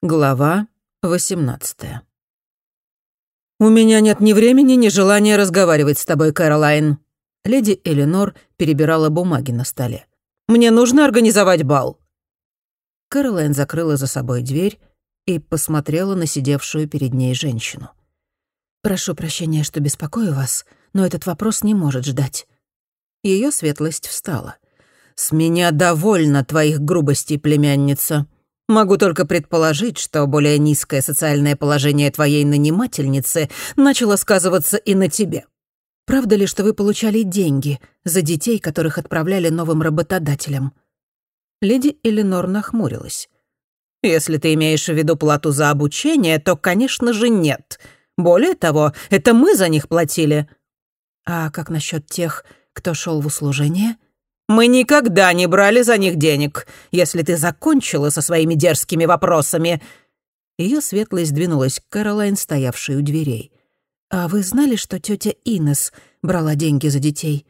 Глава 18 «У меня нет ни времени, ни желания разговаривать с тобой, Кэролайн». Леди Эленор перебирала бумаги на столе. «Мне нужно организовать бал». Кэролайн закрыла за собой дверь и посмотрела на сидевшую перед ней женщину. «Прошу прощения, что беспокою вас, но этот вопрос не может ждать». Ее светлость встала. «С меня довольно твоих грубостей, племянница. Могу только предположить, что более низкое социальное положение твоей нанимательницы начало сказываться и на тебе. Правда ли, что вы получали деньги за детей, которых отправляли новым работодателям?» Леди Эленор нахмурилась. «Если ты имеешь в виду плату за обучение, то, конечно же, нет. Более того, это мы за них платили». «А как насчет тех, кто шел в услужение?» Мы никогда не брали за них денег, если ты закончила со своими дерзкими вопросами». Ее светлость двинулась к Каролайн, стоявшей у дверей. «А вы знали, что тетя Инес брала деньги за детей?»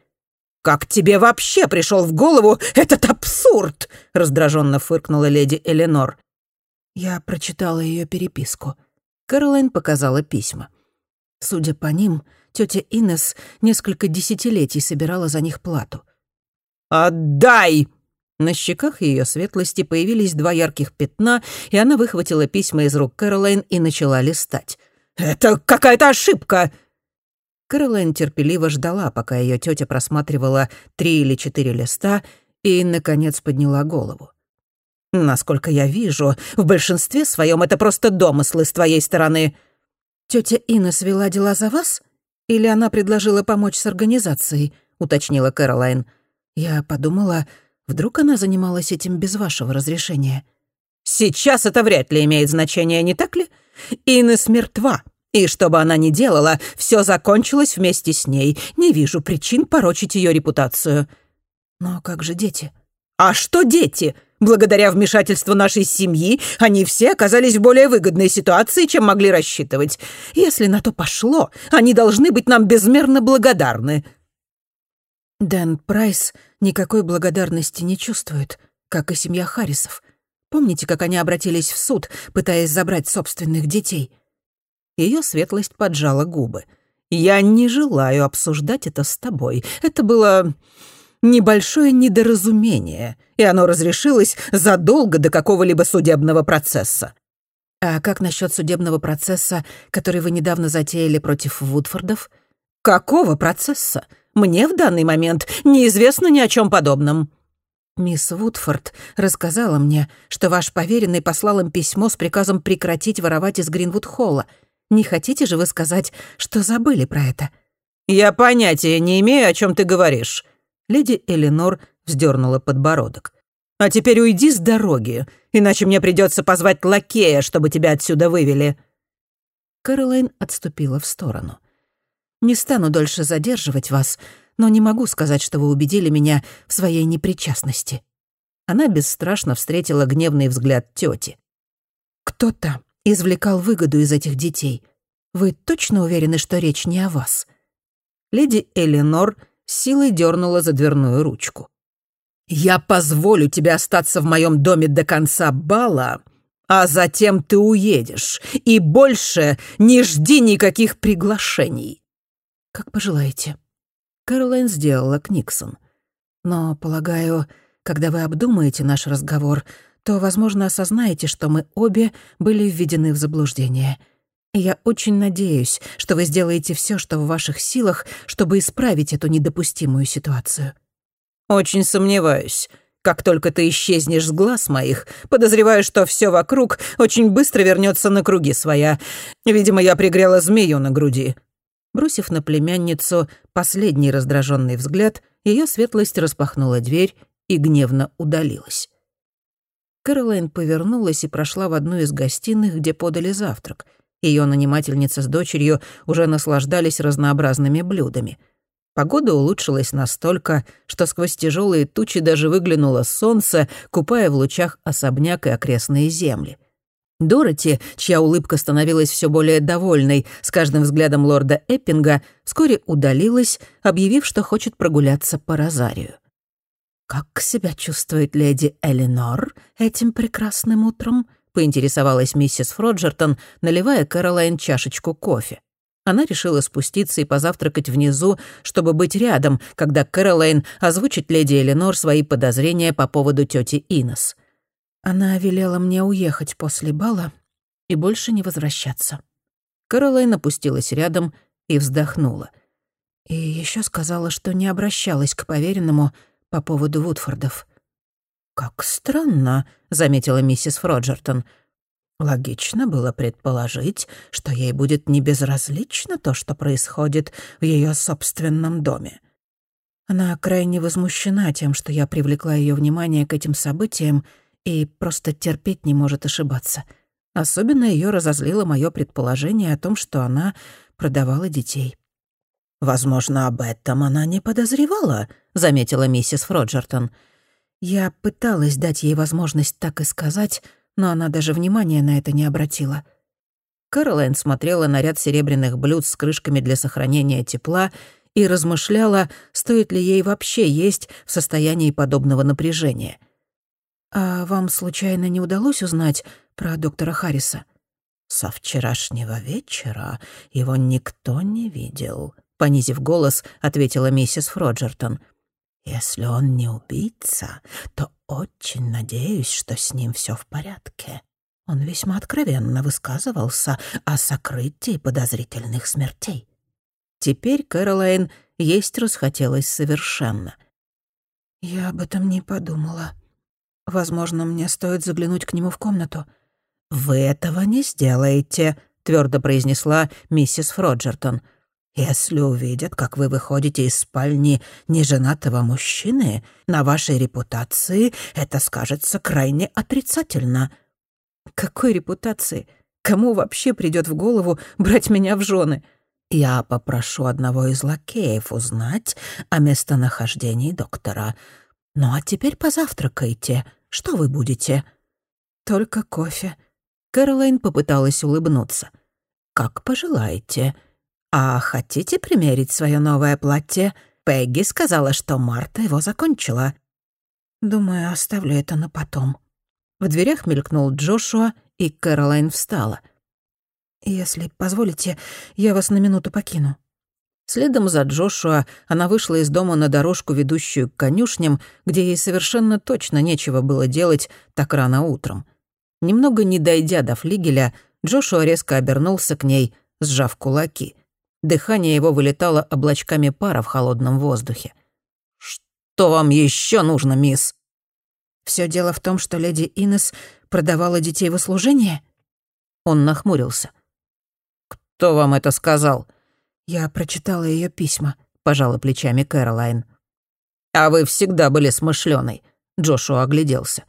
«Как тебе вообще пришел в голову этот абсурд?» — раздраженно фыркнула леди Эленор. Я прочитала ее переписку. Каролайн показала письма. Судя по ним, тетя Инес несколько десятилетий собирала за них плату. «Отдай!» На щеках ее светлости появились два ярких пятна, и она выхватила письма из рук Кэролайн и начала листать. «Это какая-то ошибка!» Кэролайн терпеливо ждала, пока ее тетя просматривала три или четыре листа и, наконец, подняла голову. «Насколько я вижу, в большинстве своем это просто домыслы с твоей стороны». «Тетя Инна свела дела за вас? Или она предложила помочь с организацией?» — уточнила Кэролайн. — я подумала, вдруг она занималась этим без вашего разрешения. Сейчас это вряд ли имеет значение, не так ли? Инес мертва. И что бы она ни делала, все закончилось вместе с ней. Не вижу причин порочить ее репутацию. Но как же дети? А что дети? Благодаря вмешательству нашей семьи они все оказались в более выгодной ситуации, чем могли рассчитывать. Если на то пошло, они должны быть нам безмерно благодарны. Дэн Прайс никакой благодарности не чувствует, как и семья Харрисов. Помните, как они обратились в суд, пытаясь забрать собственных детей? Ее светлость поджала губы. «Я не желаю обсуждать это с тобой. Это было небольшое недоразумение, и оно разрешилось задолго до какого-либо судебного процесса». «А как насчет судебного процесса, который вы недавно затеяли против Вудфордов?» «Какого процесса? Мне в данный момент неизвестно ни о чем подобном». «Мисс Вудфорд рассказала мне, что ваш поверенный послал им письмо с приказом прекратить воровать из Гринвуд-холла. Не хотите же вы сказать, что забыли про это?» «Я понятия не имею, о чем ты говоришь». Леди Эленор вздернула подбородок. «А теперь уйди с дороги, иначе мне придется позвать лакея, чтобы тебя отсюда вывели». Кэролайн отступила в сторону. Не стану дольше задерживать вас, но не могу сказать, что вы убедили меня в своей непричастности». Она бесстрашно встретила гневный взгляд тети. «Кто-то извлекал выгоду из этих детей. Вы точно уверены, что речь не о вас?» Леди Эленор силой дернула за дверную ручку. «Я позволю тебе остаться в моем доме до конца бала, а затем ты уедешь, и больше не жди никаких приглашений. «Как пожелаете». Кэролайн сделала Книксон. «Но, полагаю, когда вы обдумаете наш разговор, то, возможно, осознаете, что мы обе были введены в заблуждение. И я очень надеюсь, что вы сделаете все, что в ваших силах, чтобы исправить эту недопустимую ситуацию». «Очень сомневаюсь. Как только ты исчезнешь с глаз моих, подозреваю, что все вокруг очень быстро вернется на круги своя. Видимо, я пригрела змею на груди. Бросив на племянницу последний раздраженный взгляд, ее светлость распахнула дверь и гневно удалилась. Кэролайн повернулась и прошла в одну из гостиных, где подали завтрак. Ее нанимательница с дочерью уже наслаждались разнообразными блюдами. Погода улучшилась настолько, что сквозь тяжелые тучи даже выглянуло солнце, купая в лучах особняк и окрестные земли — Дороти, чья улыбка становилась все более довольной с каждым взглядом лорда Эппинга, вскоре удалилась, объявив, что хочет прогуляться по Розарию. «Как себя чувствует леди Эленор этим прекрасным утром?» — поинтересовалась миссис Фроджертон, наливая Кэролайн чашечку кофе. Она решила спуститься и позавтракать внизу, чтобы быть рядом, когда Кэролайн озвучит леди Эленор свои подозрения по поводу тети Инес. Она велела мне уехать после бала и больше не возвращаться. Кэролайн опустилась рядом и вздохнула. И еще сказала, что не обращалась к поверенному по поводу Вудфордов. «Как странно», — заметила миссис Фроджертон. Логично было предположить, что ей будет небезразлично то, что происходит в ее собственном доме. Она крайне возмущена тем, что я привлекла ее внимание к этим событиям и просто терпеть не может ошибаться. Особенно ее разозлило мое предположение о том, что она продавала детей. «Возможно, об этом она не подозревала», — заметила миссис Фроджертон. Я пыталась дать ей возможность так и сказать, но она даже внимания на это не обратила. Кэролайн смотрела на ряд серебряных блюд с крышками для сохранения тепла и размышляла, стоит ли ей вообще есть в состоянии подобного напряжения. «А вам, случайно, не удалось узнать про доктора Харриса?» «Со вчерашнего вечера его никто не видел», — понизив голос, ответила миссис Фроджертон — если он не убийца, то очень надеюсь, что с ним все в порядке. Он весьма откровенно высказывался о сокрытии подозрительных смертей. Теперь Кэролайн есть расхотелось совершенно. «Я об этом не подумала. Возможно, мне стоит заглянуть к нему в комнату». «Вы этого не сделаете», — твердо произнесла миссис Фроджертон. Если увидят, как вы выходите из спальни неженатого мужчины, на вашей репутации это скажется крайне отрицательно». «Какой репутации? Кому вообще придет в голову брать меня в жены?» «Я попрошу одного из лакеев узнать о местонахождении доктора. Ну а теперь позавтракайте. Что вы будете?» «Только кофе». Кэролайн попыталась улыбнуться. «Как пожелаете». «А хотите примерить свое новое платье? Пегги сказала, что Марта его закончила». «Думаю, оставлю это на потом». В дверях мелькнул Джошуа, и Кэролайн встала. «Если позволите, я вас на минуту покину». Следом за Джошуа она вышла из дома на дорожку, ведущую к конюшням, где ей совершенно точно нечего было делать так рано утром. Немного не дойдя до флигеля, Джошуа резко обернулся к ней, сжав кулаки. Дыхание его вылетало облачками пара в холодном воздухе. «Что вам еще нужно, мисс?» Все дело в том, что леди Инес продавала детей в услужение?» Он нахмурился. «Кто вам это сказал?» «Я прочитала ее письма», — пожала плечами Кэролайн. «А вы всегда были смышленой», — Джошуа огляделся.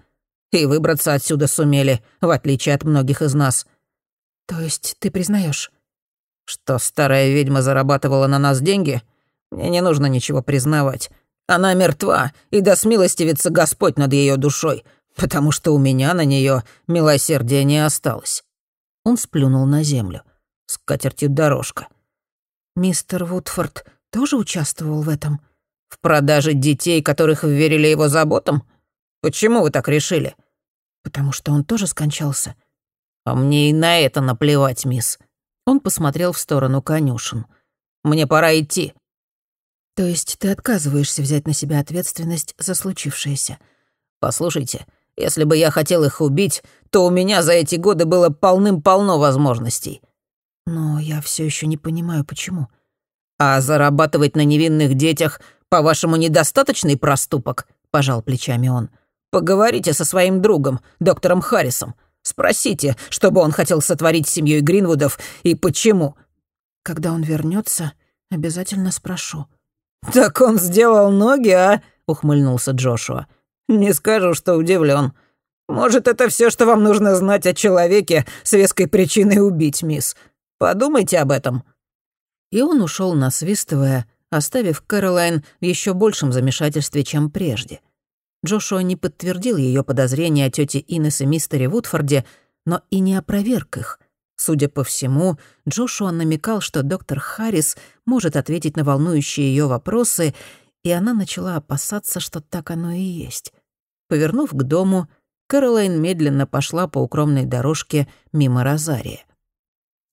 «И выбраться отсюда сумели, в отличие от многих из нас». «То есть ты признаешь? Что старая ведьма зарабатывала на нас деньги? Мне не нужно ничего признавать. Она мертва, и да смилостивится Господь над ее душой, потому что у меня на нее милосердия не осталось». Он сплюнул на землю. С катертью дорожка. «Мистер Вудфорд тоже участвовал в этом?» «В продаже детей, которых верили его заботам? Почему вы так решили?» «Потому что он тоже скончался». «А мне и на это наплевать, мисс. Он посмотрел в сторону конюшен. «Мне пора идти». «То есть ты отказываешься взять на себя ответственность за случившееся?» «Послушайте, если бы я хотел их убить, то у меня за эти годы было полным-полно возможностей». «Но я все еще не понимаю, почему». «А зарабатывать на невинных детях, по-вашему, недостаточный проступок?» — пожал плечами он. «Поговорите со своим другом, доктором Харрисом. Спросите, что бы он хотел сотворить с семьей Гринвудов и почему». «Когда он вернется, обязательно спрошу». «Так он сделал ноги, а?» — ухмыльнулся Джошуа. «Не скажу, что удивлен. Может, это все, что вам нужно знать о человеке с веской причиной убить, мисс. Подумайте об этом». И он ушел, насвистывая, оставив Кэролайн в еще большем замешательстве, чем прежде. Джошуа не подтвердил ее подозрения о тете Инес и мистере Вудфорде, но и не опроверг их. Судя по всему, Джошуа намекал, что доктор Харрис может ответить на волнующие ее вопросы, и она начала опасаться, что так оно и есть. Повернув к дому, Кэролайн медленно пошла по укромной дорожке мимо Розария.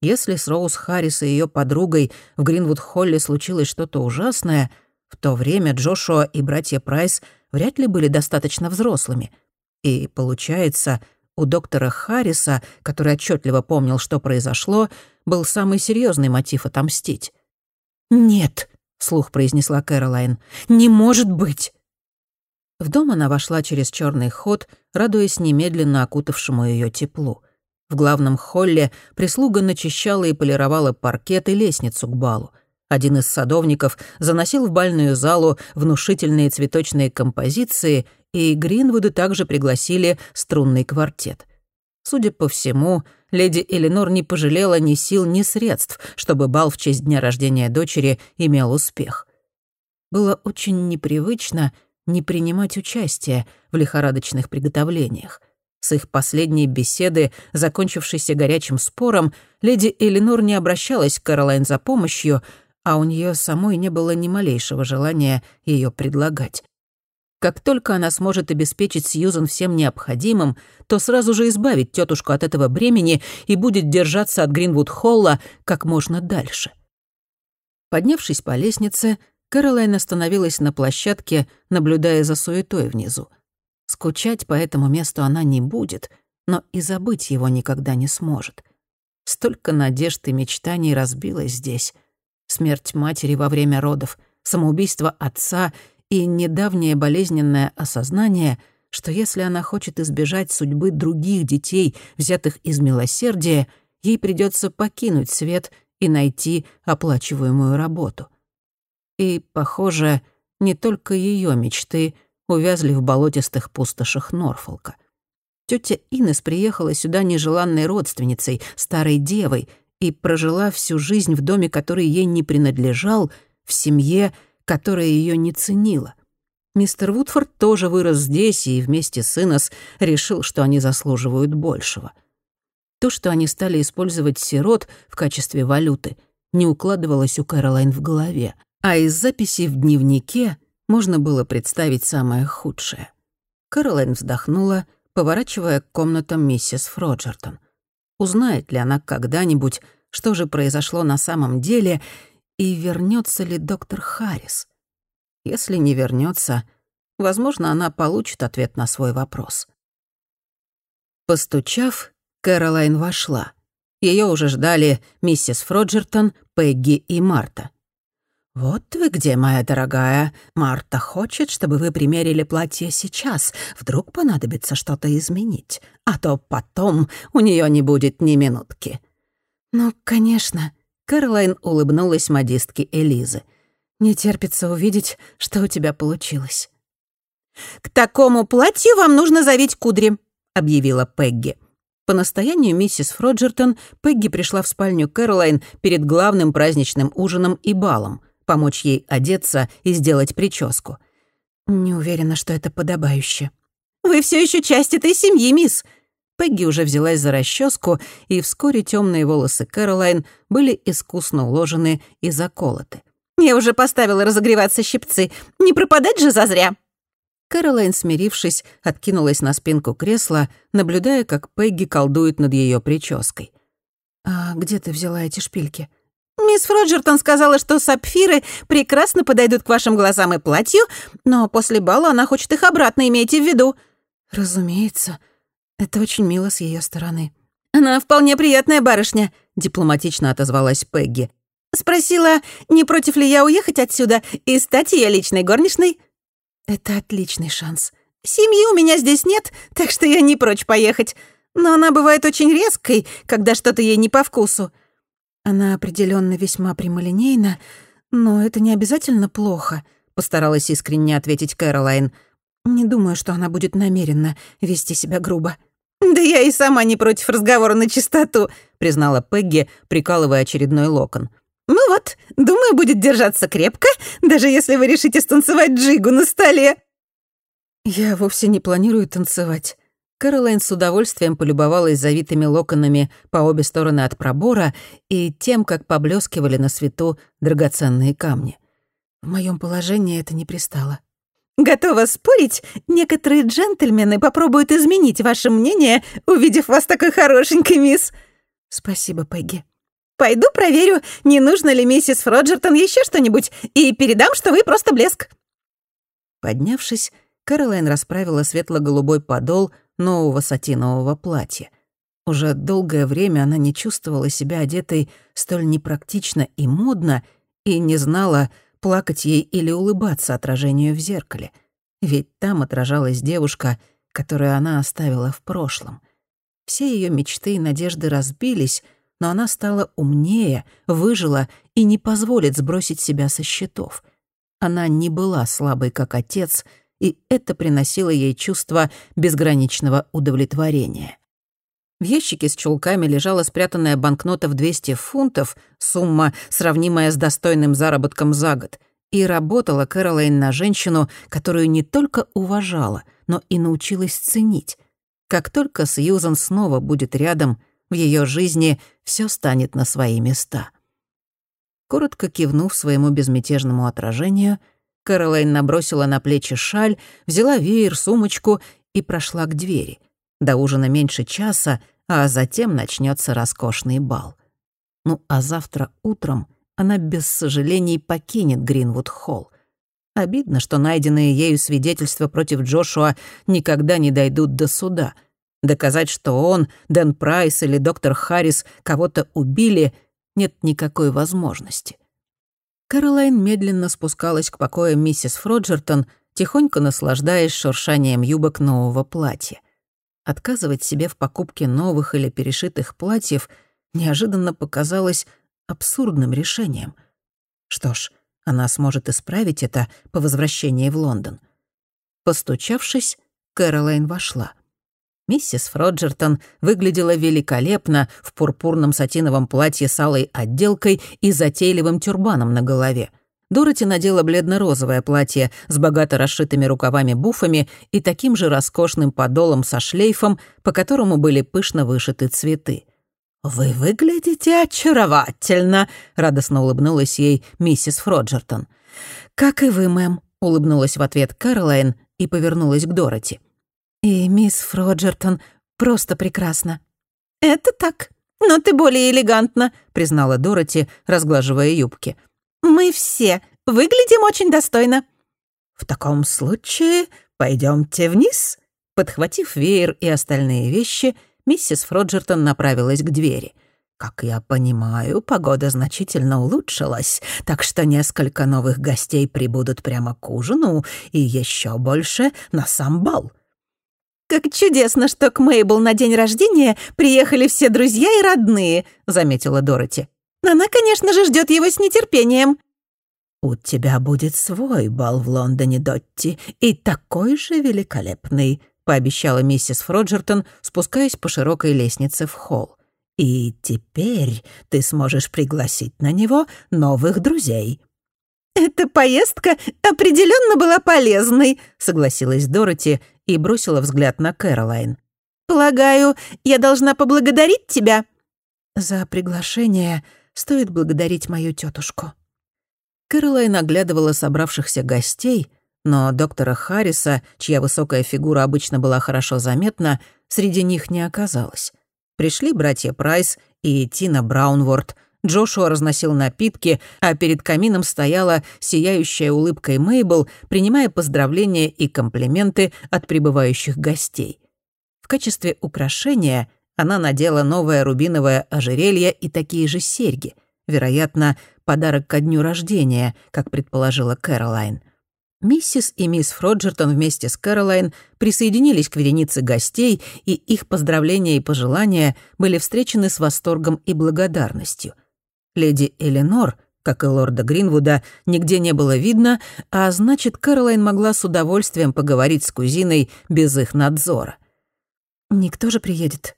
Если с Роуз Харрис и ее подругой в Гринвуд-Холле случилось что-то ужасное, в то время Джошуа и братья Прайс вряд ли были достаточно взрослыми. И, получается, у доктора Харриса, который отчетливо помнил, что произошло, был самый серьезный мотив отомстить. «Нет», — вслух произнесла Кэролайн, — «не может быть». В дом она вошла через черный ход, радуясь немедленно окутавшему ее теплу. В главном холле прислуга начищала и полировала паркет и лестницу к балу. Один из садовников заносил в бальную залу внушительные цветочные композиции, и Гринвуды также пригласили струнный квартет. Судя по всему, леди Эленор не пожалела ни сил, ни средств, чтобы бал в честь дня рождения дочери имел успех. Было очень непривычно не принимать участие в лихорадочных приготовлениях. С их последней беседы, закончившейся горячим спором, леди Эленор не обращалась к Каролайн за помощью, а у нее самой не было ни малейшего желания ее предлагать. Как только она сможет обеспечить Сьюзан всем необходимым, то сразу же избавит тетушку от этого бремени и будет держаться от Гринвуд-Холла как можно дальше. Поднявшись по лестнице, Кэролайн остановилась на площадке, наблюдая за суетой внизу. Скучать по этому месту она не будет, но и забыть его никогда не сможет. Столько надежд и мечтаний разбилось здесь. Смерть матери во время родов, самоубийство отца и недавнее болезненное осознание, что если она хочет избежать судьбы других детей, взятых из милосердия, ей придется покинуть свет и найти оплачиваемую работу. И, похоже, не только ее мечты увязли в болотистых пустошах Норфолка. Тетя Инес приехала сюда нежеланной родственницей, старой девой, и прожила всю жизнь в доме, который ей не принадлежал, в семье, которая ее не ценила. Мистер Вудфорд тоже вырос здесь и вместе с Инес решил, что они заслуживают большего. То, что они стали использовать сирот в качестве валюты, не укладывалось у Кэролайн в голове, а из записей в дневнике можно было представить самое худшее. Кэролайн вздохнула, поворачивая к комнатам миссис Фроджертон. Узнает ли она когда-нибудь, что же произошло на самом деле, и вернется ли доктор Харрис? Если не вернется, возможно, она получит ответ на свой вопрос. Постучав, Кэролайн вошла. Ее уже ждали миссис Фроджертон, Пегги и Марта. «Вот вы где, моя дорогая. Марта хочет, чтобы вы примерили платье сейчас. Вдруг понадобится что-то изменить. А то потом у нее не будет ни минутки». «Ну, конечно», — Кэролайн улыбнулась модистке Элизы. «Не терпится увидеть, что у тебя получилось». «К такому платью вам нужно завить кудри», — объявила Пегги. По настоянию миссис Фроджертон Пегги пришла в спальню Кэролайн перед главным праздничным ужином и балом — помочь ей одеться и сделать прическу. «Не уверена, что это подобающе». «Вы все еще часть этой семьи, мисс!» Пегги уже взялась за расческу, и вскоре темные волосы Кэролайн были искусно уложены и заколоты. «Я уже поставила разогреваться щипцы. Не пропадать же зазря!» Кэролайн, смирившись, откинулась на спинку кресла, наблюдая, как Пегги колдует над ее прической. «А где ты взяла эти шпильки?» Мисс Фроджертон сказала, что сапфиры прекрасно подойдут к вашим глазам и платью, но после бала она хочет их обратно, имейте в виду». «Разумеется. Это очень мило с ее стороны». «Она вполне приятная барышня», — дипломатично отозвалась Пегги. «Спросила, не против ли я уехать отсюда и стать ее личной горничной?» «Это отличный шанс». «Семьи у меня здесь нет, так что я не прочь поехать. Но она бывает очень резкой, когда что-то ей не по вкусу». Она определенно весьма прямолинейна, но это не обязательно плохо, постаралась искренне ответить Кэролайн. Не думаю, что она будет намеренно вести себя грубо. «Да я и сама не против разговора на чистоту», — признала Пегги, прикалывая очередной локон. «Ну вот, думаю, будет держаться крепко, даже если вы решите станцевать джигу на столе». «Я вовсе не планирую танцевать. Кэролайн с удовольствием полюбовалась завитыми локонами по обе стороны от пробора и тем, как поблескивали на свету драгоценные камни. В моем положении это не пристало. Готова спорить, некоторые джентльмены попробуют изменить ваше мнение, увидев вас такой хорошенькой, мисс». «Спасибо, Пегги». «Пойду проверю, не нужно ли миссис Фроджертон еще что-нибудь, и передам, что вы просто блеск». Поднявшись, Кэролайн расправила светло-голубой подол нового сатинового платья. Уже долгое время она не чувствовала себя одетой столь непрактично и модно и не знала, плакать ей или улыбаться отражению в зеркале. Ведь там отражалась девушка, которую она оставила в прошлом. Все ее мечты и надежды разбились, но она стала умнее, выжила и не позволит сбросить себя со счетов. Она не была слабой, как отец, и это приносило ей чувство безграничного удовлетворения. В ящике с чулками лежала спрятанная банкнота в 200 фунтов, сумма, сравнимая с достойным заработком за год. И работала Кэролайн на женщину, которую не только уважала, но и научилась ценить. Как только Сьюзан снова будет рядом, в ее жизни все станет на свои места. Коротко кивнув своему безмятежному отражению, Кэролайн набросила на плечи шаль, взяла веер, сумочку и прошла к двери — до ужина меньше часа, а затем начнется роскошный бал. Ну а завтра утром она без сожалений покинет Гринвуд-холл. Обидно, что найденные ею свидетельства против Джошуа никогда не дойдут до суда. Доказать, что он, Дэн Прайс или доктор Харрис кого-то убили, нет никакой возможности. Каролайн медленно спускалась к покоям миссис Фроджертон, тихонько наслаждаясь шуршанием юбок нового платья. Отказывать себе в покупке новых или перешитых платьев неожиданно показалось абсурдным решением. Что ж, она сможет исправить это по возвращении в Лондон. Постучавшись, Кэролайн вошла. Миссис Фроджертон выглядела великолепно в пурпурном сатиновом платье с алой отделкой и затейливым тюрбаном на голове — Дороти надела бледно-розовое платье с богато расшитыми рукавами-буфами и таким же роскошным подолом со шлейфом, по которому были пышно вышиты цветы. «Вы выглядите очаровательно», — радостно улыбнулась ей миссис Фроджертон. «Как и вы, мэм», — улыбнулась в ответ Кэролайн и повернулась к Дороти. «И мисс Фроджертон просто прекрасна». «Это так, но ты более элегантна», — признала Дороти, разглаживая юбки. Мы все выглядим очень достойно». «В таком случае пойдемте вниз». Подхватив веер и остальные вещи, миссис Фроджертон направилась к двери. «Как я понимаю, погода значительно улучшилась, так что несколько новых гостей прибудут прямо к ужину и еще больше на сам бал». «Как чудесно, что к Мейбл на день рождения приехали все друзья и родные», — заметила Дороти. Она, конечно же, ждет его с нетерпением». «У тебя будет свой бал в Лондоне, Дотти, и такой же великолепный», — пообещала миссис Фроджертон, спускаясь по широкой лестнице в холл. «И теперь ты сможешь пригласить на него новых друзей». «Эта поездка определенно была полезной», — согласилась Дороти и бросила взгляд на Кэролайн. «Полагаю, я должна поблагодарить тебя?» «За приглашение стоит благодарить мою тетушку. Кэролайн оглядывала собравшихся гостей, но доктора Харриса, чья высокая фигура обычно была хорошо заметна, среди них не оказалось. Пришли братья Прайс и Тина Браунворд. Джошуа разносил напитки, а перед камином стояла сияющая улыбкой Мейбл, принимая поздравления и комплименты от прибывающих гостей. В качестве украшения она надела новое рубиновое ожерелье и такие же серьги. Вероятно, подарок ко дню рождения, как предположила Кэролайн. Миссис и мисс Фроджертон вместе с Кэролайн присоединились к веренице гостей, и их поздравления и пожелания были встречены с восторгом и благодарностью. Леди Эленор, как и лорда Гринвуда, нигде не было видно, а значит, Кэролайн могла с удовольствием поговорить с кузиной без их надзора. «Никто же приедет?»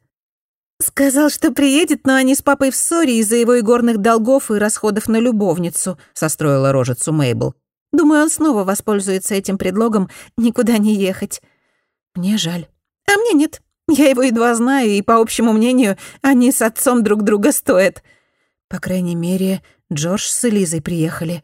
«Сказал, что приедет, но они с папой в ссоре из-за его игорных долгов и расходов на любовницу», — состроила рожицу Мейбл. «Думаю, он снова воспользуется этим предлогом никуда не ехать». «Мне жаль». «А мне нет. Я его едва знаю, и, по общему мнению, они с отцом друг друга стоят». «По крайней мере, Джордж с Элизой приехали».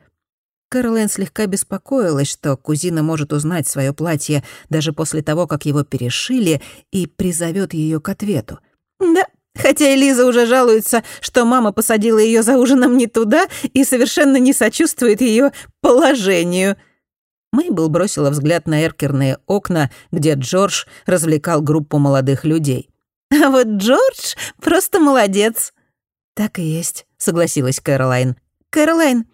Кэролайн слегка беспокоилась, что кузина может узнать свое платье даже после того, как его перешили, и призовет ее к ответу. «Да, хотя Элиза уже жалуется, что мама посадила ее за ужином не туда и совершенно не сочувствует ее положению». Мейбл бросила взгляд на эркерные окна, где Джордж развлекал группу молодых людей. «А вот Джордж просто молодец». «Так и есть», — согласилась Кэролайн. «Кэролайн,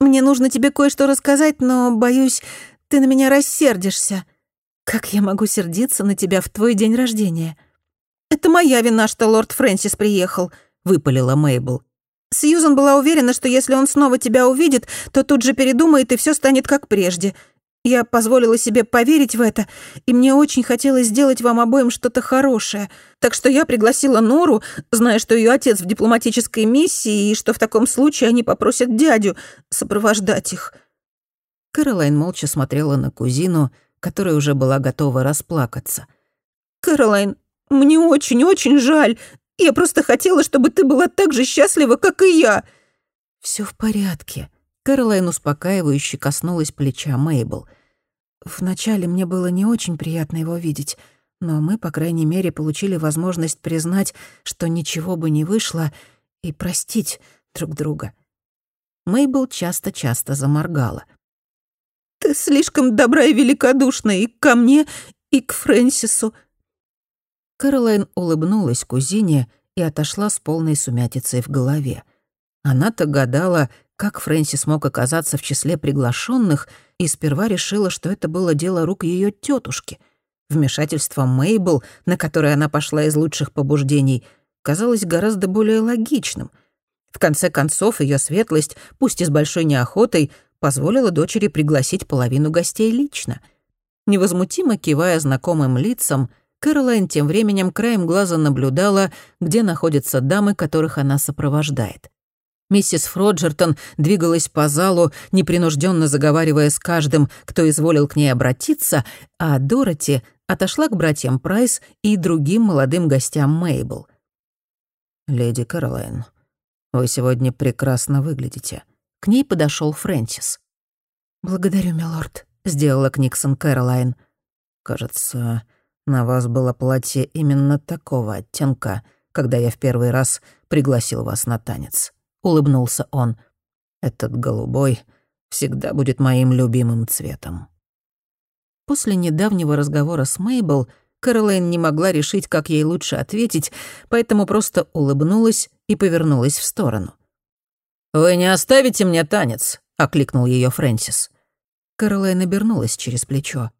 мне нужно тебе кое-что рассказать, но, боюсь, ты на меня рассердишься». «Как я могу сердиться на тебя в твой день рождения?» «Это моя вина, что лорд Фрэнсис приехал», — выпалила Мейбл. «Сьюзан была уверена, что если он снова тебя увидит, то тут же передумает, и все станет как прежде. Я позволила себе поверить в это, и мне очень хотелось сделать вам обоим что-то хорошее. Так что я пригласила Нору, зная, что ее отец в дипломатической миссии, и что в таком случае они попросят дядю сопровождать их». Кэролайн молча смотрела на кузину, которая уже была готова расплакаться. «Кэролайн, мне очень-очень жаль. Я просто хотела, чтобы ты была так же счастлива, как и я». Все в порядке», Кэролайн успокаивающе коснулась плеча Мейбл. «Вначале мне было не очень приятно его видеть, но мы, по крайней мере, получили возможность признать, что ничего бы не вышло, и простить друг друга». Мейбл часто-часто заморгала. «Ты слишком добра и великодушна и ко мне, и к Фрэнсису». Кэролайн улыбнулась кузине и отошла с полной сумятицей в голове. Она-то гадала, как Фрэнсис мог оказаться в числе приглашенных, и сперва решила, что это было дело рук ее тетушки. Вмешательство Мейбл, на которое она пошла из лучших побуждений, казалось гораздо более логичным. В конце концов, ее светлость, пусть и с большой неохотой, позволила дочери пригласить половину гостей лично. Невозмутимо кивая знакомым лицам, Кэролайн тем временем краем глаза наблюдала, где находятся дамы, которых она сопровождает. Миссис Фроджертон двигалась по залу, непринужденно заговаривая с каждым, кто изволил к ней обратиться, а Дороти отошла к братьям Прайс и другим молодым гостям Мейбл. «Леди Кэролайн, вы сегодня прекрасно выглядите». К ней подошел Фрэнсис. «Благодарю, милорд», — сделала Книксон Кэролайн. «Кажется, на вас было платье именно такого оттенка, когда я в первый раз пригласил вас на танец». — улыбнулся он. «Этот голубой всегда будет моим любимым цветом». После недавнего разговора с Мейбл Кэролайн не могла решить, как ей лучше ответить, поэтому просто улыбнулась и повернулась в сторону. «Вы не оставите мне танец?» — окликнул ее Фрэнсис. Кэролайн обернулась через плечо.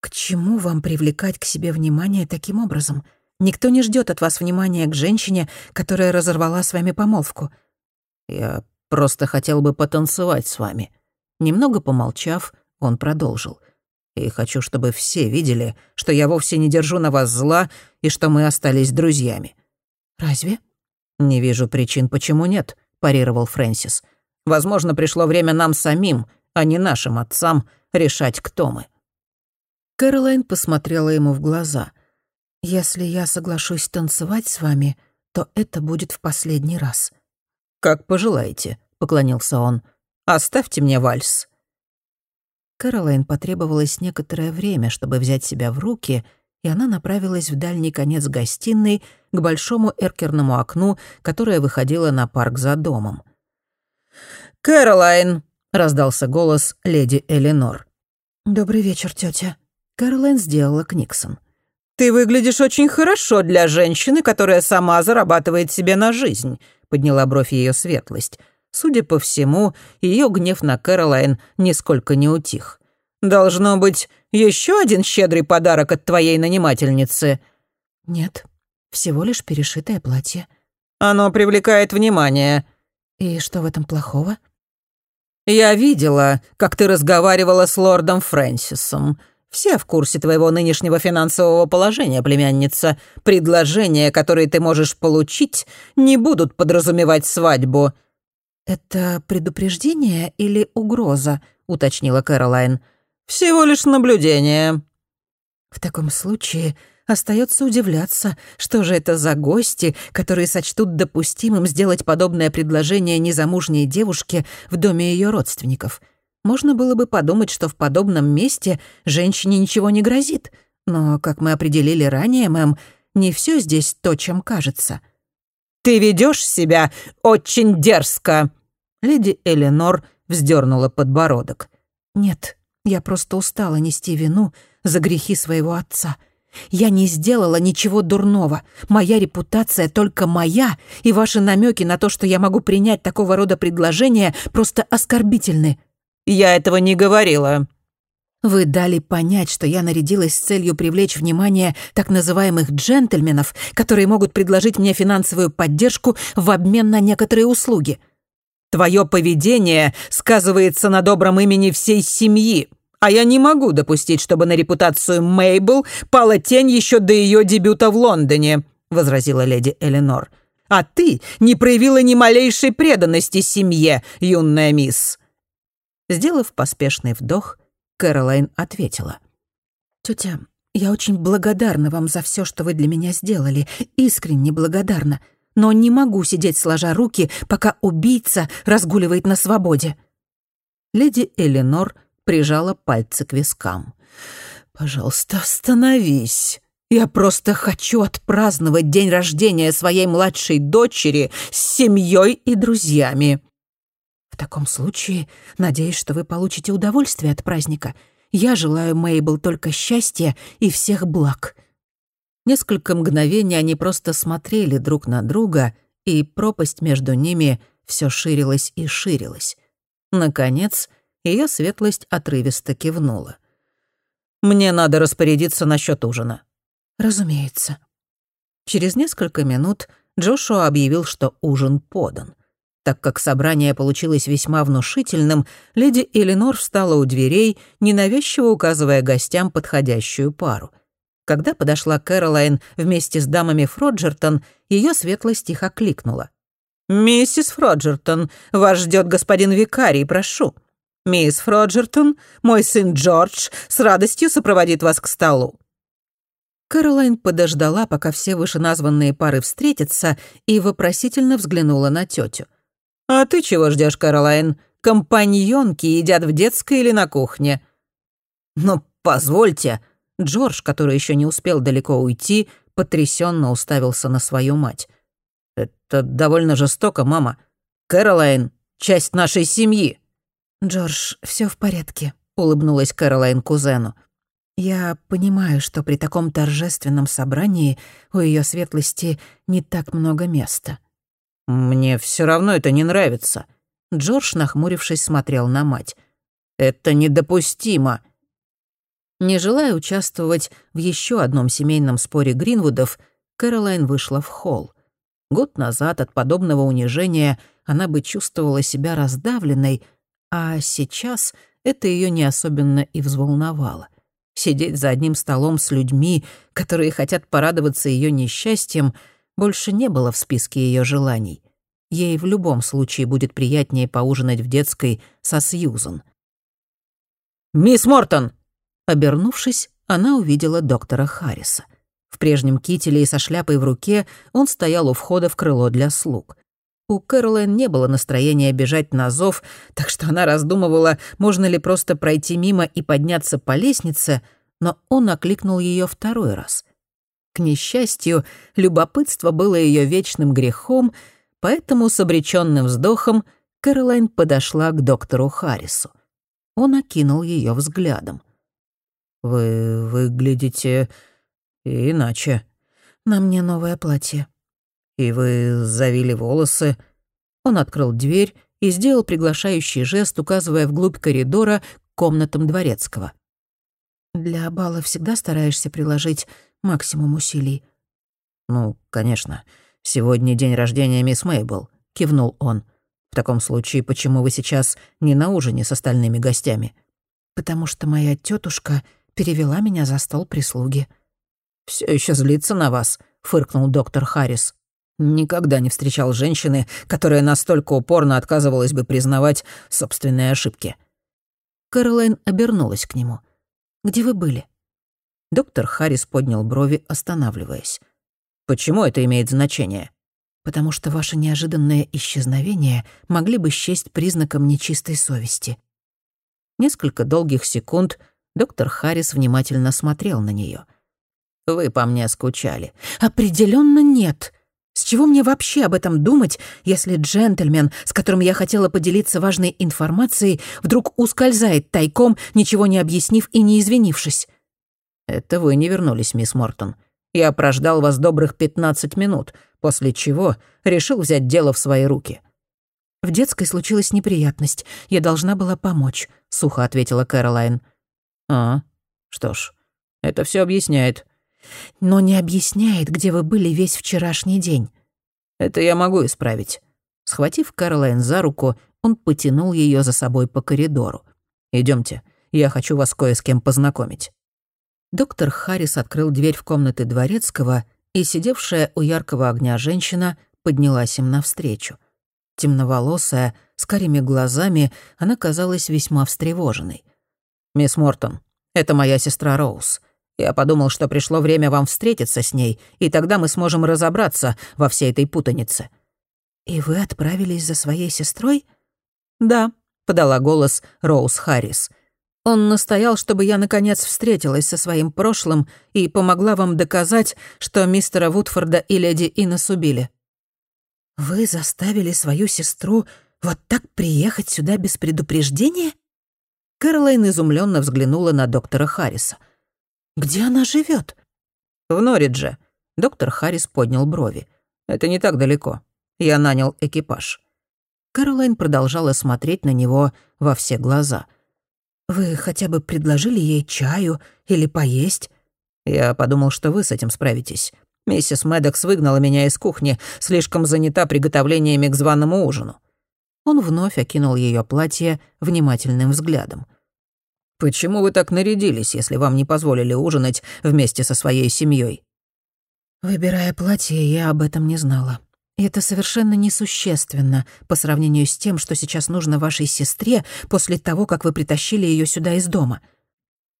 «К чему вам привлекать к себе внимание таким образом? Никто не ждет от вас внимания к женщине, которая разорвала с вами помолвку. Я просто хотел бы потанцевать с вами». Немного помолчав, он продолжил. «И хочу, чтобы все видели, что я вовсе не держу на вас зла и что мы остались друзьями». «Разве?» «Не вижу причин, почему нет», — парировал Фрэнсис. «Возможно, пришло время нам самим, а не нашим отцам, решать, кто мы». Кэролайн посмотрела ему в глаза. «Если я соглашусь танцевать с вами, то это будет в последний раз. «Как пожелаете», — поклонился он. «Оставьте мне вальс». Кэролайн потребовалось некоторое время, чтобы взять себя в руки, и она направилась в дальний конец гостиной к большому эркерному окну, которое выходило на парк за домом. «Кэролайн!» — раздался голос леди Эленор. «Добрый вечер, тетя. Кэролайн сделала Книксон. «Ты выглядишь очень хорошо для женщины, которая сама зарабатывает себе на жизнь», — подняла бровь ее светлость. Судя по всему, ее гнев на Кэролайн нисколько не утих. «Должно быть, еще один щедрый подарок от твоей нанимательницы?» «Нет, всего лишь перешитое платье». «Оно привлекает внимание». «И что в этом плохого?» «Я видела, как ты разговаривала с лордом Фрэнсисом. Все в курсе твоего нынешнего финансового положения, племянница. Предложения, которые ты можешь получить, не будут подразумевать свадьбу». «Это предупреждение или угроза?» — уточнила Кэролайн. «Всего лишь наблюдение». «В таком случае остается удивляться, что же это за гости, которые сочтут допустимым сделать подобное предложение незамужней девушке в доме ее родственников. Можно было бы подумать, что в подобном месте женщине ничего не грозит. Но, как мы определили ранее, мэм, не все здесь то, чем кажется. «Ты ведешь себя очень дерзко!» Леди Эленор вздернула подбородок. «Нет, я просто устала нести вину за грехи своего отца. Я не сделала ничего дурного. Моя репутация только моя, и ваши намеки на то, что я могу принять такого рода предложения, просто оскорбительны». «Я этого не говорила». «Вы дали понять, что я нарядилась с целью привлечь внимание так называемых джентльменов, которые могут предложить мне финансовую поддержку в обмен на некоторые услуги». «Твое поведение сказывается на добром имени всей семьи», а я не могу допустить, чтобы на репутацию Мейбл пала тень еще до ее дебюта в Лондоне», — возразила леди Эленор. «А ты не проявила ни малейшей преданности семье, юная мисс». Сделав поспешный вдох, Кэролайн ответила. «Тетя, я очень благодарна вам за все, что вы для меня сделали, искренне благодарна, но не могу сидеть сложа руки, пока убийца разгуливает на свободе». Леди Эленор — прижала пальцы к вискам. «Пожалуйста, остановись. Я просто хочу отпраздновать день рождения своей младшей дочери с семьей и друзьями». «В таком случае, надеюсь, что вы получите удовольствие от праздника. Я желаю Мейбл только счастья и всех благ». Несколько мгновений они просто смотрели друг на друга, и пропасть между ними все ширилась и ширилась. Наконец, ее светлость отрывисто кивнула. «Мне надо распорядиться насчет ужина». «Разумеется». Через несколько минут Джошуа объявил, что ужин подан. Так как собрание получилось весьма внушительным, леди Эленор встала у дверей, ненавязчиво указывая гостям подходящую пару. Когда подошла Кэролайн вместе с дамами Фроджертон, ее светлость тихо кликнула. «Миссис Фроджертон, вас ждет господин викарий, прошу». «Мисс Фроджертон, мой сын Джордж с радостью сопроводит вас к столу». Кэролайн подождала, пока все вышеназванные пары встретятся, и вопросительно взглянула на тетю. «А ты чего ждешь, Кэролайн? Компаньонки едят в детской или на кухне?» «Но позвольте...» Джордж, который еще не успел далеко уйти, потрясенно уставился на свою мать. «Это довольно жестоко, мама. Кэролайн — часть нашей семьи». «Джордж, все в порядке», — улыбнулась Кэролайн кузену. «Я понимаю, что при таком торжественном собрании у ее светлости не так много места». «Мне все равно это не нравится». Джордж, нахмурившись, смотрел на мать. «Это недопустимо». Не желая участвовать в еще одном семейном споре Гринвудов, Кэролайн вышла в холл. Год назад от подобного унижения она бы чувствовала себя раздавленной, а сейчас это ее не особенно и взволновало. Сидеть за одним столом с людьми, которые хотят порадоваться ее несчастьем, больше не было в списке ее желаний. Ей в любом случае будет приятнее поужинать в детской со Сьюзан. «Мисс Мортон!» Обернувшись, она увидела доктора Харриса. В прежнем кителе и со шляпой в руке он стоял у входа в крыло для слуг. У Кэролайн не было настроения бежать на зов, так что она раздумывала, можно ли просто пройти мимо и подняться по лестнице, но он окликнул ее второй раз. К несчастью, любопытство было ее вечным грехом, поэтому с обреченным вздохом Кэролайн подошла к доктору Харрису. Он окинул ее взглядом. «Вы выглядите иначе». «На мне новое платье», «И вы завили волосы?» Он открыл дверь и сделал приглашающий жест, указывая вглубь коридора к комнатам дворецкого. «Для бала всегда стараешься приложить максимум усилий?» «Ну, конечно. Сегодня день рождения мисс Мейбл», — кивнул он. «В таком случае, почему вы сейчас не на ужине с остальными гостями?» «Потому что моя тетушка перевела меня за стол прислуги». Все еще злится на вас», — фыркнул доктор Харрис. Никогда не встречал женщины, которая настолько упорно отказывалась бы признавать собственные ошибки. Кэролайн обернулась к нему. «Где вы были?» Доктор Харрис поднял брови, останавливаясь. «Почему это имеет значение?» «Потому что ваше неожиданное исчезновение могли бы счесть признаком нечистой совести». Несколько долгих секунд доктор Харрис внимательно смотрел на нее. «Вы по мне скучали». Определенно нет. С чего мне вообще об этом думать, если джентльмен, с которым я хотела поделиться важной информацией, вдруг ускользает тайком, ничего не объяснив и не извинившись? «Это вы не вернулись, мисс Мортон. Я прождал вас добрых пятнадцать минут, после чего решил взять дело в свои руки». «В детской случилась неприятность. Я должна была помочь», — сухо ответила Кэролайн. «А, что ж, это все объясняет». «Но не объясняет, где вы были весь вчерашний день». «Это я могу исправить». Схватив Кэролайн за руку, он потянул ее за собой по коридору. Идемте, я хочу вас кое с кем познакомить». Доктор Харрис открыл дверь в комнаты дворецкого, и сидевшая у яркого огня женщина поднялась им навстречу. Темноволосая, с карими глазами, она казалась весьма встревоженной. «Мисс Мортон, это моя сестра Роуз. Я подумал, что пришло время вам встретиться с ней, и тогда мы сможем разобраться во всей этой путанице». «И вы отправились за своей сестрой?» «Да», — подала голос Роуз Харрис. Он настоял, чтобы я, наконец, встретилась со своим прошлым и помогла вам доказать, что мистера Вудфорда и леди Иннес убили». «Вы заставили свою сестру вот так приехать сюда без предупреждения?» Кэролайн изумленно взглянула на доктора Харриса. «Где она живет? «В Норридже». Доктор Харрис поднял брови. «Это не так далеко. Я нанял экипаж». Кэролайн продолжала смотреть на него во все глаза — «Вы хотя бы предложили ей чаю или поесть?» «Я подумал, что вы с этим справитесь. Миссис Мэддокс выгнала меня из кухни, слишком занята приготовлениями к званому ужину». Он вновь окинул ее платье внимательным взглядом. «Почему вы так нарядились, если вам не позволили ужинать вместе со своей семьей? Выбирая платье, я об этом не знала. И это совершенно несущественно по сравнению с тем, что сейчас нужно вашей сестре после того, как вы притащили ее сюда из дома.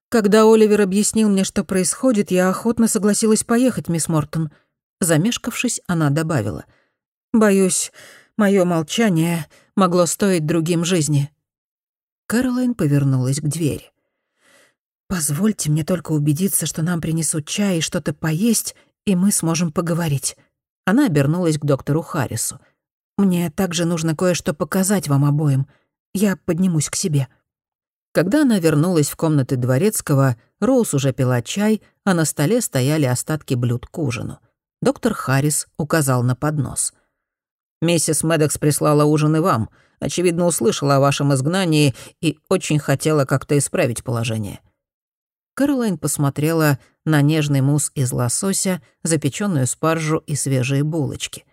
Когда Оливер объяснил мне, что происходит, я охотно согласилась поехать, мисс Мортон. Замешкавшись, она добавила. «Боюсь, мое молчание могло стоить другим жизни». Кэролайн повернулась к двери. «Позвольте мне только убедиться, что нам принесут чай и что-то поесть, и мы сможем поговорить». Она обернулась к доктору Харрису. «Мне также нужно кое-что показать вам обоим. Я поднимусь к себе». Когда она вернулась в комнаты дворецкого, Роуз уже пила чай, а на столе стояли остатки блюд к ужину. Доктор Харрис указал на поднос. «Миссис Медекс прислала ужин и вам. Очевидно, услышала о вашем изгнании и очень хотела как-то исправить положение. Кэролайн посмотрела на нежный мусс из лосося, запеченную спаржу и свежие булочки.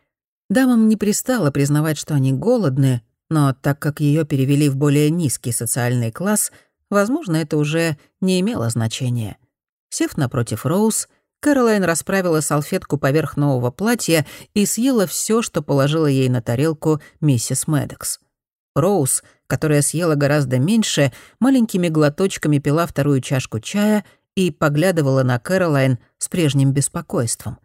Дамам не пристало признавать, что они голодны, но так как ее перевели в более низкий социальный класс, возможно, это уже не имело значения. Сев напротив Роуз, Кэролайн расправила салфетку поверх нового платья и съела все, что положила ей на тарелку миссис Медекс. Роуз которая съела гораздо меньше, маленькими глоточками пила вторую чашку чая и поглядывала на Кэролайн с прежним беспокойством.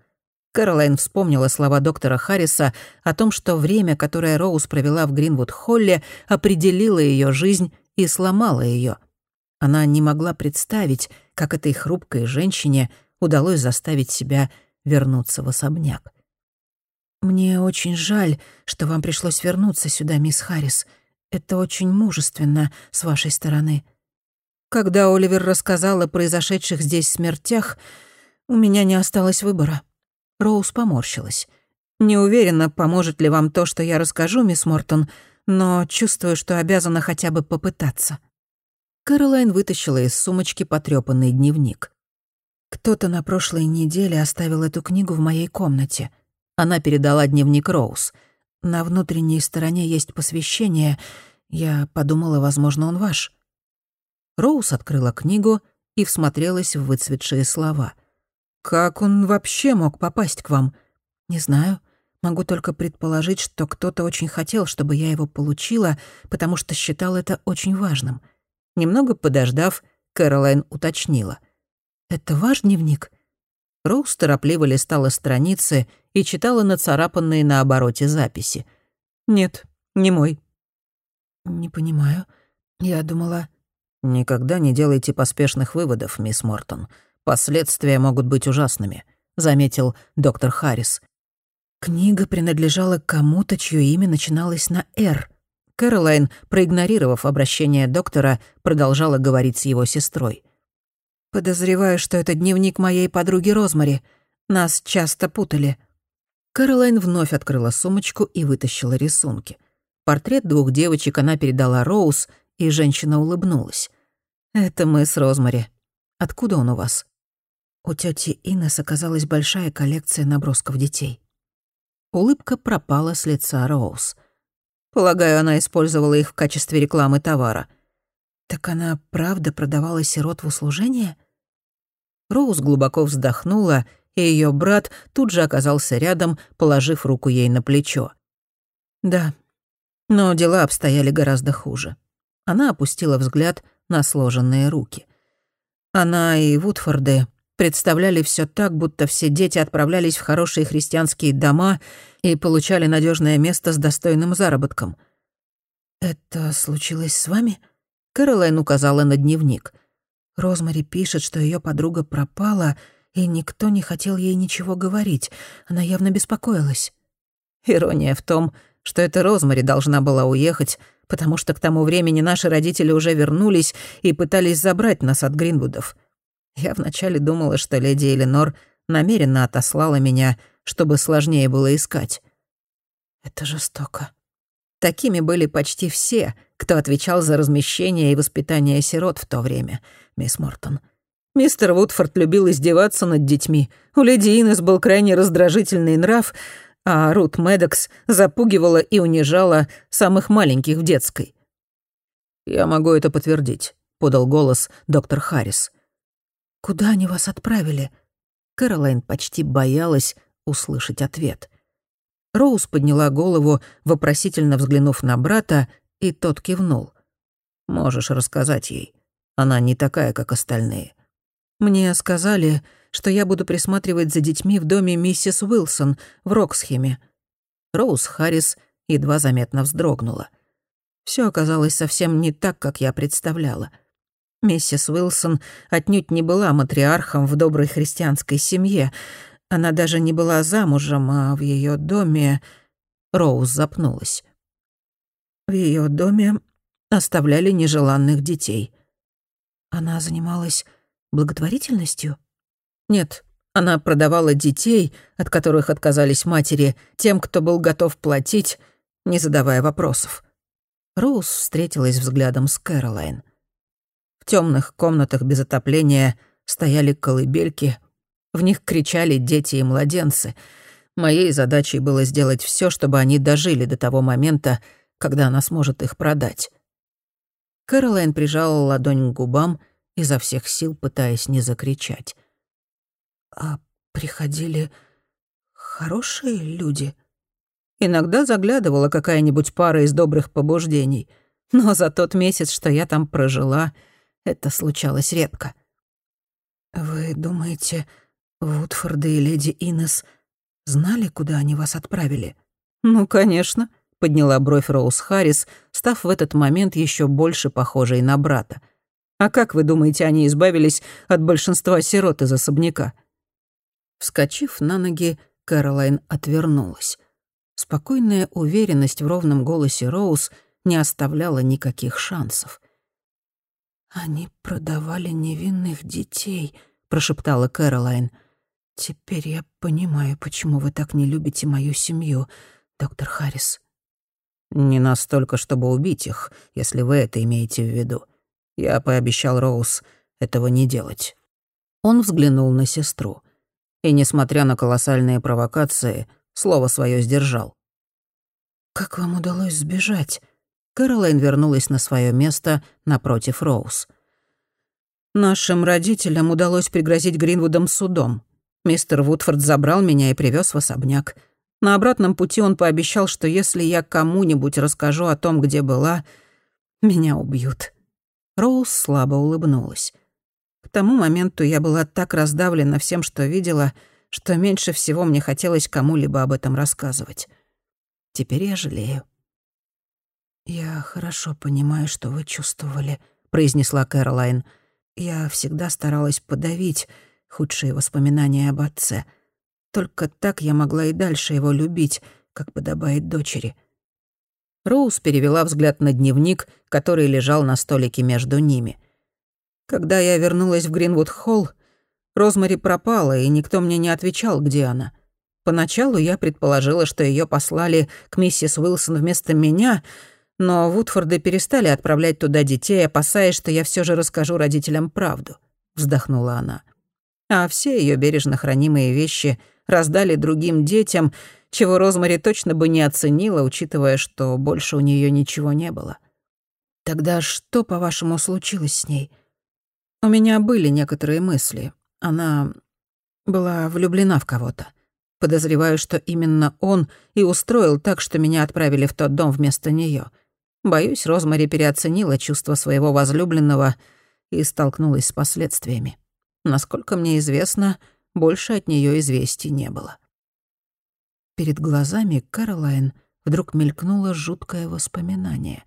Кэролайн вспомнила слова доктора Харриса о том, что время, которое Роуз провела в Гринвуд-Холле, определило ее жизнь и сломало ее. Она не могла представить, как этой хрупкой женщине удалось заставить себя вернуться в особняк. «Мне очень жаль, что вам пришлось вернуться сюда, мисс Харрис», это очень мужественно с вашей стороны. Когда Оливер рассказал о произошедших здесь смертях, у меня не осталось выбора. Роуз поморщилась. Не уверена, поможет ли вам то, что я расскажу, мисс Мортон, но чувствую, что обязана хотя бы попытаться. Кэролайн вытащила из сумочки потрёпанный дневник. Кто-то на прошлой неделе оставил эту книгу в моей комнате. Она передала дневник Роуз — на внутренней стороне есть посвящение. Я подумала, возможно, он ваш». Роуз открыла книгу и всмотрелась в выцветшие слова. «Как он вообще мог попасть к вам?» «Не знаю. Могу только предположить, что кто-то очень хотел, чтобы я его получила, потому что считал это очень важным». Немного подождав, Кэролайн уточнила. «Это ваш дневник?» Роуз торопливо листала страницы и читала нацарапанные на обороте записи. «Нет, не мой». «Не понимаю. Я думала...» «Никогда не делайте поспешных выводов, мисс Мортон. Последствия могут быть ужасными», — заметил доктор Харрис. Книга принадлежала кому-то, чье имя начиналось на «Р». Кэролайн, проигнорировав обращение доктора, продолжала говорить с его сестрой. «Подозреваю, что это дневник моей подруги Розмари. Нас часто путали». Кэролайн вновь открыла сумочку и вытащила рисунки. Портрет двух девочек она передала Роуз, и женщина улыбнулась. «Это мы с Розмари. Откуда он у вас?» У тети Инес оказалась большая коллекция набросков детей. Улыбка пропала с лица Роуз. Полагаю, она использовала их в качестве рекламы товара. «Так она правда продавала сирот в услужение?» Роуз глубоко вздохнула, и ее брат тут же оказался рядом, положив руку ей на плечо. «Да, но дела обстояли гораздо хуже. Она опустила взгляд на сложенные руки. Она и Вудфорды представляли все так, будто все дети отправлялись в хорошие христианские дома и получали надежное место с достойным заработком. «Это случилось с вами?» Кэролайн указала на дневник. Розмари пишет, что ее подруга пропала, и никто не хотел ей ничего говорить. Она явно беспокоилась. Ирония в том, что эта Розмари должна была уехать, потому что к тому времени наши родители уже вернулись и пытались забрать нас от Гринвудов. Я вначале думала, что леди Эленор намеренно отослала меня, чтобы сложнее было искать. Это жестоко. Такими были почти все, кто отвечал за размещение и воспитание сирот в то время, мисс Мортон. Мистер Вудфорд любил издеваться над детьми. У леди Инес был крайне раздражительный нрав — а Рут Медекс запугивала и унижала самых маленьких в детской. «Я могу это подтвердить», — подал голос доктор Харрис. «Куда они вас отправили?» Кэролайн почти боялась услышать ответ. Роуз подняла голову, вопросительно взглянув на брата, и тот кивнул. «Можешь рассказать ей. Она не такая, как остальные». «Мне сказали, что я буду присматривать за детьми в доме миссис Уилсон в Роксхеме». Роуз Харрис едва заметно вздрогнула. Все оказалось совсем не так, как я представляла. Миссис Уилсон отнюдь не была матриархом в доброй христианской семье. Она даже не была замужем, а в ее доме... Роуз запнулась. В ее доме оставляли нежеланных детей. Она занималась благотворительностью? Нет, она продавала детей, от которых отказались матери, тем, кто был готов платить, не задавая вопросов. Роуз встретилась взглядом с Кэролайн. В темных комнатах без отопления стояли колыбельки, в них кричали дети и младенцы. Моей задачей было сделать все, чтобы они дожили до того момента, когда она сможет их продать. Кэролайн прижала ладонь к губам, изо всех сил пытаясь не закричать. А приходили хорошие люди? Иногда заглядывала какая-нибудь пара из добрых побуждений, но за тот месяц, что я там прожила, это случалось редко. Вы думаете, Вудфорды и леди Инес знали, куда они вас отправили? Ну, конечно, подняла бровь Роуз Харрис, став в этот момент еще больше похожей на брата. А как вы думаете, они избавились от большинства сирот из особняка? Вскочив на ноги, Кэролайн отвернулась. Спокойная уверенность в ровном голосе Роуз не оставляла никаких шансов. «Они продавали невинных детей», — прошептала Кэролайн. «Теперь я понимаю, почему вы так не любите мою семью, доктор Харрис». «Не настолько, чтобы убить их, если вы это имеете в виду. Я пообещал Роуз этого не делать». Он взглянул на сестру и, несмотря на колоссальные провокации, слово свое сдержал. «Как вам удалось сбежать?» Кэролайн вернулась на свое место напротив Роуз. «Нашим родителям удалось пригрозить Гринвудом судом. Мистер Вудфорд забрал меня и привез в особняк. На обратном пути он пообещал, что если я кому-нибудь расскажу о том, где была, меня убьют». Роуз слабо улыбнулась. К тому моменту я была так раздавлена всем, что видела, что меньше всего мне хотелось кому-либо об этом рассказывать. Теперь я жалею. «Я хорошо понимаю, что вы чувствовали», —— произнесла Кэролайн. «Я всегда старалась подавить худшие воспоминания об отце. Только так я могла и дальше его любить, как подобает дочери». Роуз перевела взгляд на дневник, который лежал на столике между ними. Когда я вернулась в Гринвуд-холл, Розмари пропала, и никто мне не отвечал, где она. Поначалу я предположила, что ее послали к миссис Уилсон вместо меня, но Вудфорды перестали отправлять туда детей, опасаясь, что я все же расскажу родителям правду. Вздохнула она. А все ее бережно хранимые вещи раздали другим детям, чего Розмари точно бы не оценила, учитывая, что больше у нее ничего не было. Тогда что, по-вашему, случилось с ней? У меня были некоторые мысли. Она была влюблена в кого-то. Подозреваю, что именно он и устроил так, что меня отправили в тот дом вместо нее. Боюсь, Розмари переоценила чувство своего возлюбленного и столкнулась с последствиями. Насколько мне известно, больше от нее известий не было. Перед глазами Кэролайн вдруг мелькнуло жуткое воспоминание.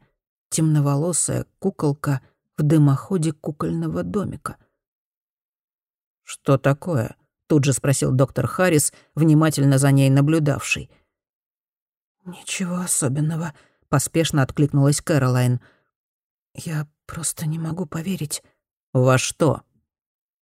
Темноволосая куколка в дымоходе кукольного домика. «Что такое?» — тут же спросил доктор Харрис, внимательно за ней наблюдавший. «Ничего особенного», — поспешно откликнулась Кэролайн. «Я просто не могу поверить». «Во что?»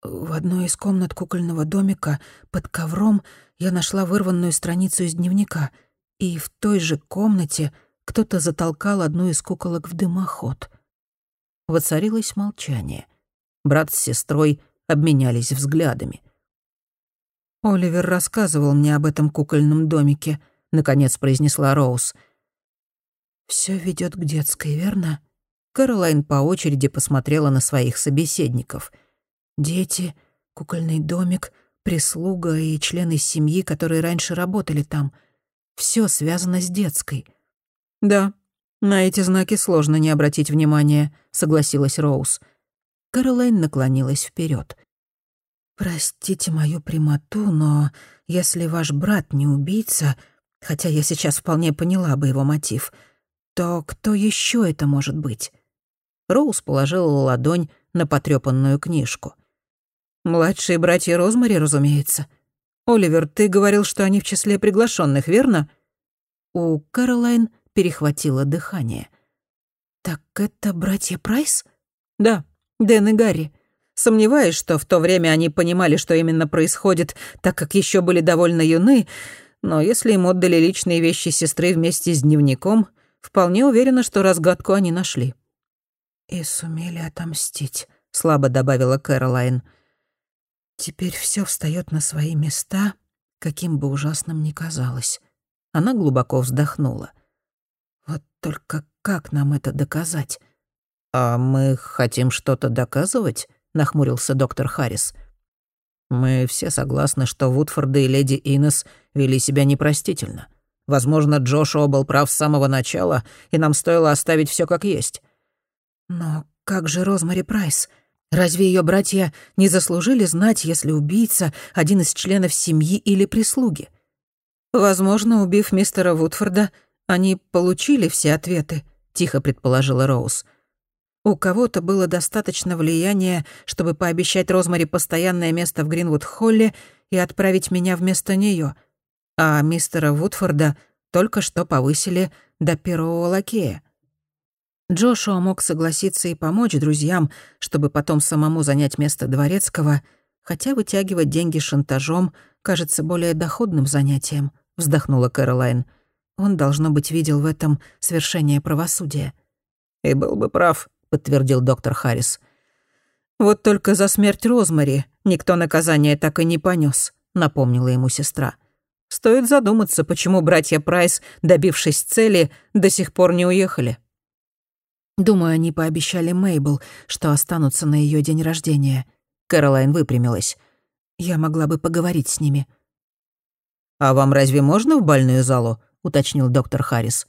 В одной из комнат кукольного домика под ковром я нашла вырванную страницу из дневника, и в той же комнате кто-то затолкал одну из куколок в дымоход. Воцарилось молчание. Брат с сестрой обменялись взглядами. «Оливер рассказывал мне об этом кукольном домике», — наконец произнесла Роуз. Все ведет к детской, верно?» Каролайн по очереди посмотрела на своих собеседников. «Дети, кукольный домик, прислуга и члены семьи, которые раньше работали там. Все связано с детской». «Да, на эти знаки сложно не обратить внимания», — согласилась Роуз. Каролайн наклонилась вперед. «Простите мою прямоту, но если ваш брат не убийца, хотя я сейчас вполне поняла бы его мотив, то кто еще это может быть?» Роуз положила ладонь на потрёпанную книжку. «Младшие братья Розмари, разумеется. Оливер, ты говорил, что они в числе приглашенных, верно?» У Каролайн перехватило дыхание. «Так это братья Прайс?» «Да», Дэн и Гарри. Сомневаюсь, что в то время они понимали, что именно происходит, так как еще были довольно юны, но если им отдали личные вещи сестры вместе с дневником, вполне уверена, что разгадку они нашли. «И сумели отомстить», — слабо добавила Кэролайн. «Теперь все встает на свои места, каким бы ужасным ни казалось». Она глубоко вздохнула. «Вот только как нам это доказать? «А мы хотим что-то доказывать?» — нахмурился доктор Харрис. «Мы все согласны, что Вудфорды и леди Инес вели себя непростительно. Возможно, Джошуа был прав с самого начала, и нам стоило оставить все как есть». «Но как же Розмари Прайс? Разве ее братья не заслужили знать, если убийца — один из членов семьи или прислуги?» «Возможно, убив мистера Вудфорда, они получили все ответы», — тихо предположила Роуз. — у кого-то было достаточно влияния, чтобы пообещать Розмари постоянное место в Гринвуд-холле и отправить меня вместо нее, а мистера Вудфорда только что повысили до первого лакея. Джошуа мог согласиться и помочь друзьям, чтобы потом самому занять место дворецкого, хотя вытягивать деньги шантажом кажется более доходным занятием, вздохнула Кэролайн. Он, должно быть, видел в этом свершение правосудия. И был бы прав, — подтвердил доктор Харрис. «Вот только за смерть Розмари никто наказание так и не понес, напомнила ему сестра. «Стоит задуматься, почему братья Прайс, добившись цели, до сих пор не уехали». «Думаю, они пообещали Мейбл, что останутся на ее день рождения». Кэролайн выпрямилась. «Я могла бы поговорить с ними». «А вам разве можно в бальную залу?» — уточнил доктор Харрис.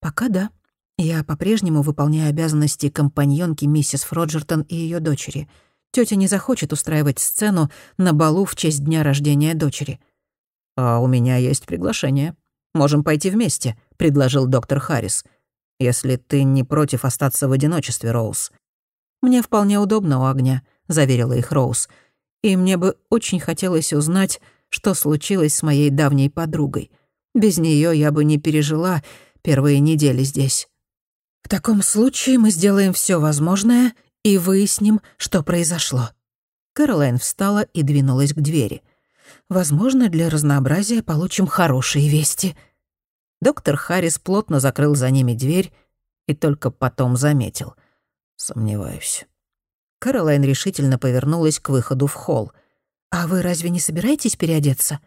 «Пока да», я по-прежнему выполняю обязанности компаньонки миссис Фроджертон и ее дочери. Тетя не захочет устраивать сцену на балу в честь дня рождения дочери. «А у меня есть приглашение. Можем пойти вместе», — предложил доктор Харрис. «Если ты не против остаться в одиночестве, Роуз». «Мне вполне удобно у огня», — заверила их Роуз. «И мне бы очень хотелось узнать, что случилось с моей давней подругой. Без нее я бы не пережила первые недели здесь. В таком случае мы сделаем все возможное и выясним, что произошло». Кэролайн встала и двинулась к двери. «Возможно, для разнообразия получим хорошие вести». Доктор Харрис плотно закрыл за ними дверь и только потом заметил. «Сомневаюсь». Кэролайн решительно повернулась к выходу в холл. «А вы разве не собираетесь переодеться?»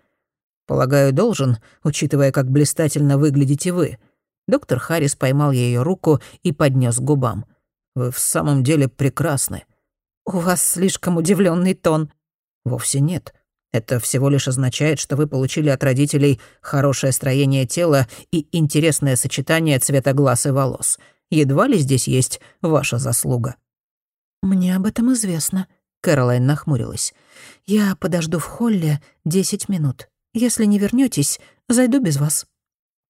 «Полагаю, должен, учитывая, как блистательно выглядите вы». Доктор Харрис поймал ее руку и поднес к губам. «Вы в самом деле прекрасны». «У вас слишком удивленный тон». «Вовсе нет. Это всего лишь означает, что вы получили от родителей хорошее строение тела и интересное сочетание цвета глаз и волос. Едва ли здесь есть ваша заслуга». «Мне об этом известно», — Кэролайн нахмурилась. «Я подожду в холле десять минут. Если не вернётесь, зайду без вас».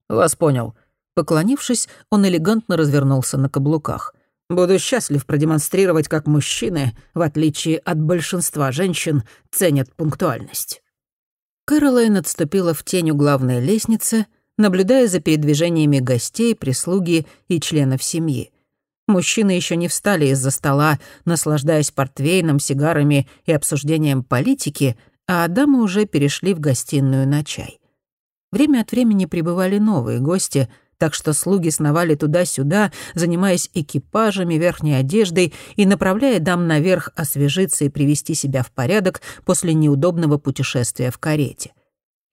«Вас понял». Поклонившись, он элегантно развернулся на каблуках. «Буду счастлив продемонстрировать, как мужчины, в отличие от большинства женщин, ценят пунктуальность». Кэролайн отступила в тень у главной лестницы, наблюдая за передвижениями гостей, прислуги и членов семьи. Мужчины еще не встали из-за стола, наслаждаясь портвейном, сигарами и обсуждением политики, а дамы уже перешли в гостиную на чай. Время от времени прибывали новые гости, так что слуги сновали туда-сюда, занимаясь экипажами, верхней одеждой и направляя дам наверх освежиться и привести себя в порядок после неудобного путешествия в карете.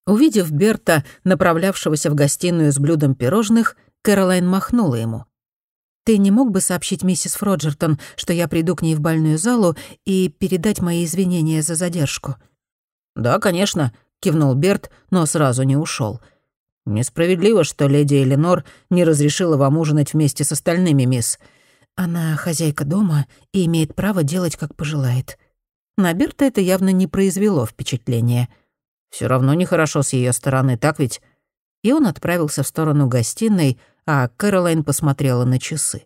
Увидев Берта, направлявшегося в гостиную с блюдом пирожных, Кэролайн махнула ему. «Ты не мог бы сообщить миссис Фроджертон, что я приду к ней в больную залу и передать мои извинения за задержку?» «Да, конечно», — кивнул Берт, но сразу не ушел. «Несправедливо, что леди Эленор не разрешила вам ужинать вместе с остальными, мисс. Она хозяйка дома и имеет право делать, как пожелает». На Берта это явно не произвело впечатления. Все равно нехорошо с ее стороны, так ведь?» И он отправился в сторону гостиной, а Кэролайн посмотрела на часы.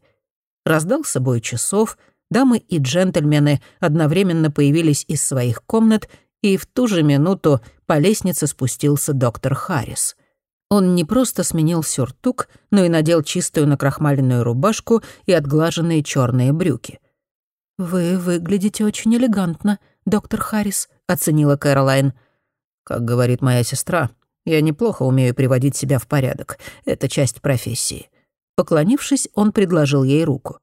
Раздался бой часов, дамы и джентльмены одновременно появились из своих комнат — и в ту же минуту по лестнице спустился доктор Харрис. Он не просто сменил сюртук, но и надел чистую накрахмаленную рубашку и отглаженные черные брюки. «Вы выглядите очень элегантно, доктор Харрис», — оценила Кэролайн. «Как говорит моя сестра, я неплохо умею приводить себя в порядок. Это часть профессии». Поклонившись, он предложил ей руку.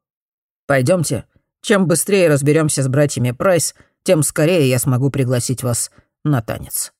Пойдемте. Чем быстрее разберемся с братьями Прайс, тем скорее я смогу пригласить вас на танец».